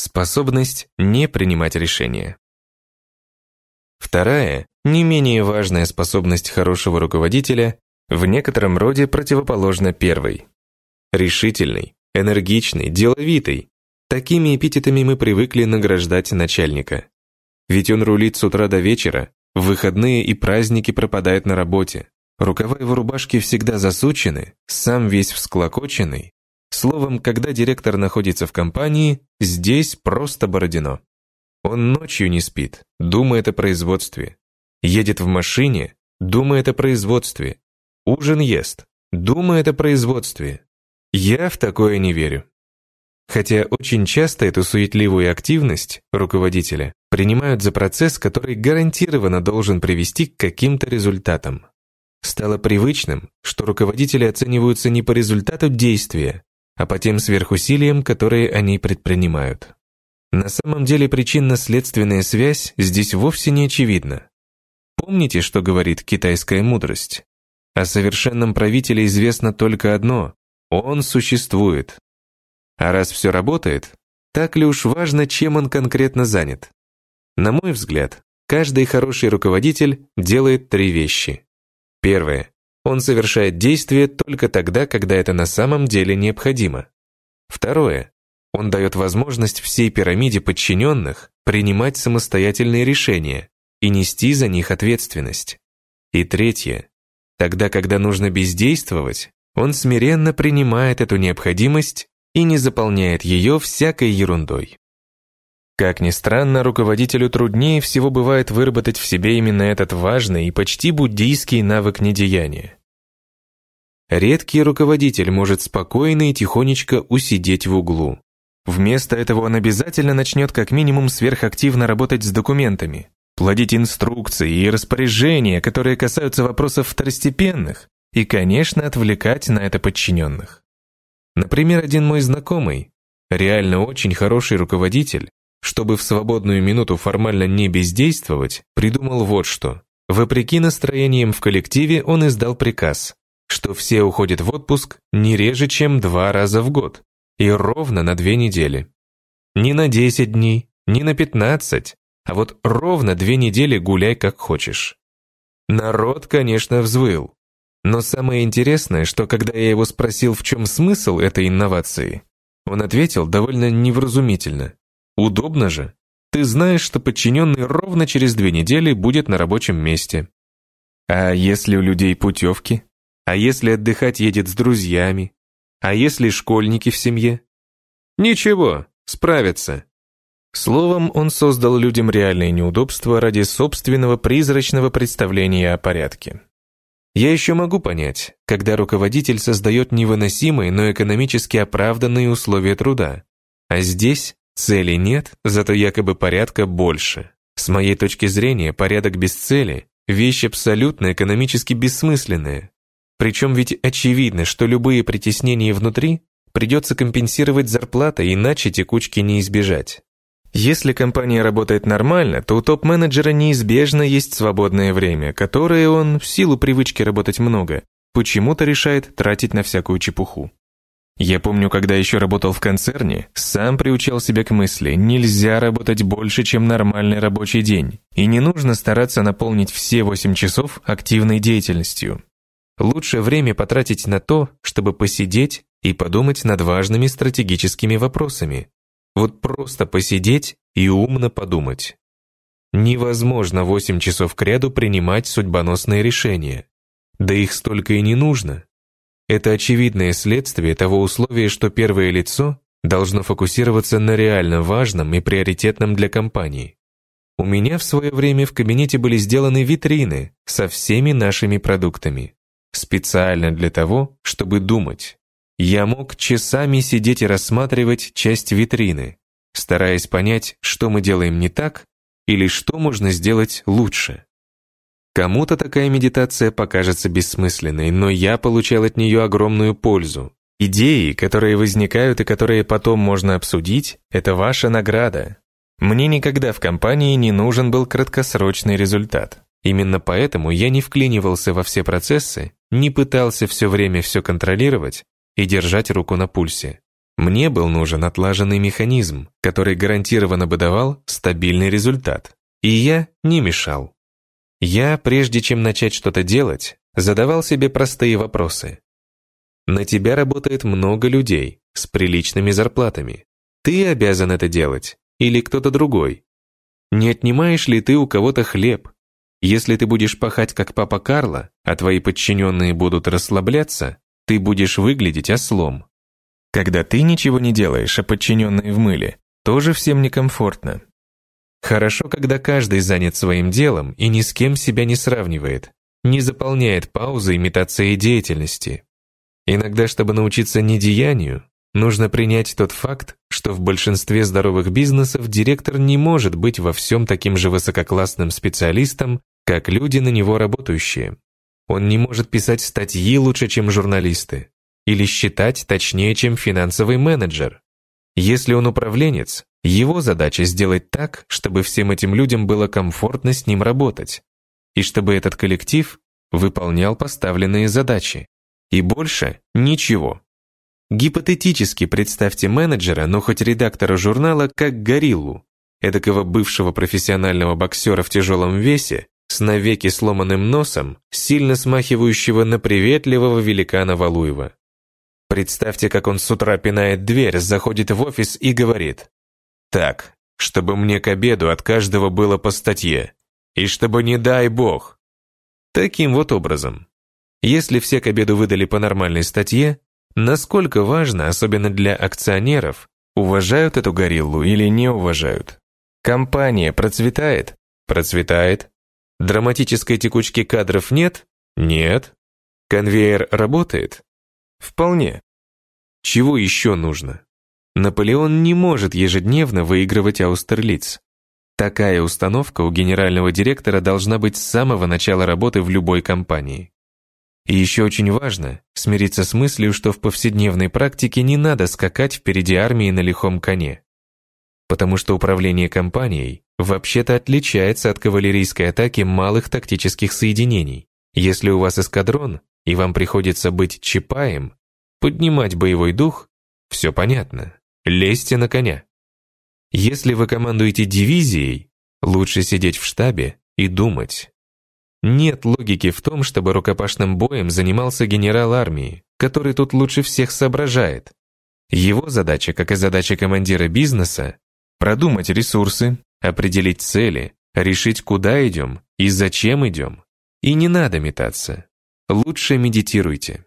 способность не принимать решения. Вторая, не менее важная способность хорошего руководителя в некотором роде противоположна первой. Решительный, энергичный, деловитый. Такими эпитетами мы привыкли награждать начальника. Ведь он рулит с утра до вечера, в выходные и праздники пропадает на работе. Рукава его рубашки всегда засучены, сам весь всклокоченный. Словом, когда директор находится в компании, здесь просто Бородино. Он ночью не спит, думает о производстве. Едет в машине, думает о производстве. Ужин ест, думает о производстве. Я в такое не верю. Хотя очень часто эту суетливую активность руководителя принимают за процесс, который гарантированно должен привести к каким-то результатам. Стало привычным, что руководители оцениваются не по результату действия, а по тем сверхусилиям, которые они предпринимают. На самом деле причинно-следственная связь здесь вовсе не очевидна. Помните, что говорит китайская мудрость? О совершенном правителе известно только одно – он существует. А раз все работает, так ли уж важно, чем он конкретно занят? На мой взгляд, каждый хороший руководитель делает три вещи. Первое. Он совершает действие только тогда, когда это на самом деле необходимо. Второе. Он дает возможность всей пирамиде подчиненных принимать самостоятельные решения и нести за них ответственность. И третье. Тогда, когда нужно бездействовать, он смиренно принимает эту необходимость и не заполняет ее всякой ерундой. Как ни странно, руководителю труднее всего бывает выработать в себе именно этот важный и почти буддийский навык недеяния. Редкий руководитель может спокойно и тихонечко усидеть в углу. Вместо этого он обязательно начнет как минимум сверхактивно работать с документами, плодить инструкции и распоряжения, которые касаются вопросов второстепенных, и, конечно, отвлекать на это подчиненных. Например, один мой знакомый, реально очень хороший руководитель, чтобы в свободную минуту формально не бездействовать, придумал вот что. Вопреки настроениям в коллективе он издал приказ, что все уходят в отпуск не реже, чем два раза в год, и ровно на две недели. Не на 10 дней, не на 15, а вот ровно две недели гуляй как хочешь. Народ, конечно, взвыл. Но самое интересное, что когда я его спросил, в чем смысл этой инновации, он ответил довольно невразумительно. Удобно же. Ты знаешь, что подчиненный ровно через две недели будет на рабочем месте. А если у людей путевки? А если отдыхать едет с друзьями? А если школьники в семье? Ничего, справятся. Словом, он создал людям реальные неудобства ради собственного призрачного представления о порядке. Я еще могу понять, когда руководитель создает невыносимые, но экономически оправданные условия труда. А здесь Цели нет, зато якобы порядка больше. С моей точки зрения, порядок без цели – вещь абсолютно экономически бессмысленная. Причем ведь очевидно, что любые притеснения внутри придется компенсировать зарплатой, иначе текучки не избежать. Если компания работает нормально, то у топ-менеджера неизбежно есть свободное время, которое он, в силу привычки работать много, почему-то решает тратить на всякую чепуху. Я помню, когда еще работал в концерне, сам приучал себя к мысли, нельзя работать больше, чем нормальный рабочий день, и не нужно стараться наполнить все 8 часов активной деятельностью. Лучше время потратить на то, чтобы посидеть и подумать над важными стратегическими вопросами. Вот просто посидеть и умно подумать. Невозможно 8 часов кряду принимать судьбоносные решения. Да их столько и не нужно. Это очевидное следствие того условия, что первое лицо должно фокусироваться на реально важном и приоритетном для компании. У меня в свое время в кабинете были сделаны витрины со всеми нашими продуктами. Специально для того, чтобы думать. Я мог часами сидеть и рассматривать часть витрины, стараясь понять, что мы делаем не так или что можно сделать лучше. Кому-то такая медитация покажется бессмысленной, но я получал от нее огромную пользу. Идеи, которые возникают и которые потом можно обсудить, это ваша награда. Мне никогда в компании не нужен был краткосрочный результат. Именно поэтому я не вклинивался во все процессы, не пытался все время все контролировать и держать руку на пульсе. Мне был нужен отлаженный механизм, который гарантированно бы давал стабильный результат. И я не мешал. Я, прежде чем начать что-то делать, задавал себе простые вопросы. На тебя работает много людей с приличными зарплатами. Ты обязан это делать или кто-то другой? Не отнимаешь ли ты у кого-то хлеб? Если ты будешь пахать как папа Карло, а твои подчиненные будут расслабляться, ты будешь выглядеть ослом. Когда ты ничего не делаешь, а подчиненные в мыле, тоже всем некомфортно. Хорошо, когда каждый занят своим делом и ни с кем себя не сравнивает, не заполняет паузы имитацией деятельности. Иногда, чтобы научиться недеянию, нужно принять тот факт, что в большинстве здоровых бизнесов директор не может быть во всем таким же высококлассным специалистом, как люди на него работающие. Он не может писать статьи лучше, чем журналисты или считать точнее, чем финансовый менеджер. Если он управленец, его задача сделать так, чтобы всем этим людям было комфортно с ним работать, и чтобы этот коллектив выполнял поставленные задачи. И больше ничего. Гипотетически представьте менеджера, но хоть редактора журнала, как гориллу, эдакого бывшего профессионального боксера в тяжелом весе, с навеки сломанным носом, сильно смахивающего на приветливого великана Валуева. Представьте, как он с утра пинает дверь, заходит в офис и говорит. «Так, чтобы мне к обеду от каждого было по статье. И чтобы не дай бог». Таким вот образом. Если все к обеду выдали по нормальной статье, насколько важно, особенно для акционеров, уважают эту гориллу или не уважают. Компания процветает? Процветает. Драматической текучки кадров нет? Нет. Конвейер работает? Вполне. Чего еще нужно? Наполеон не может ежедневно выигрывать Аустерлиц. Такая установка у генерального директора должна быть с самого начала работы в любой компании. И еще очень важно смириться с мыслью, что в повседневной практике не надо скакать впереди армии на лихом коне. Потому что управление компанией вообще-то отличается от кавалерийской атаки малых тактических соединений. Если у вас эскадрон, и вам приходится быть чипаем, поднимать боевой дух, все понятно. Лезьте на коня. Если вы командуете дивизией, лучше сидеть в штабе и думать. Нет логики в том, чтобы рукопашным боем занимался генерал армии, который тут лучше всех соображает. Его задача, как и задача командира бизнеса, продумать ресурсы, определить цели, решить, куда идем и зачем идем. И не надо метаться. Лучше медитируйте.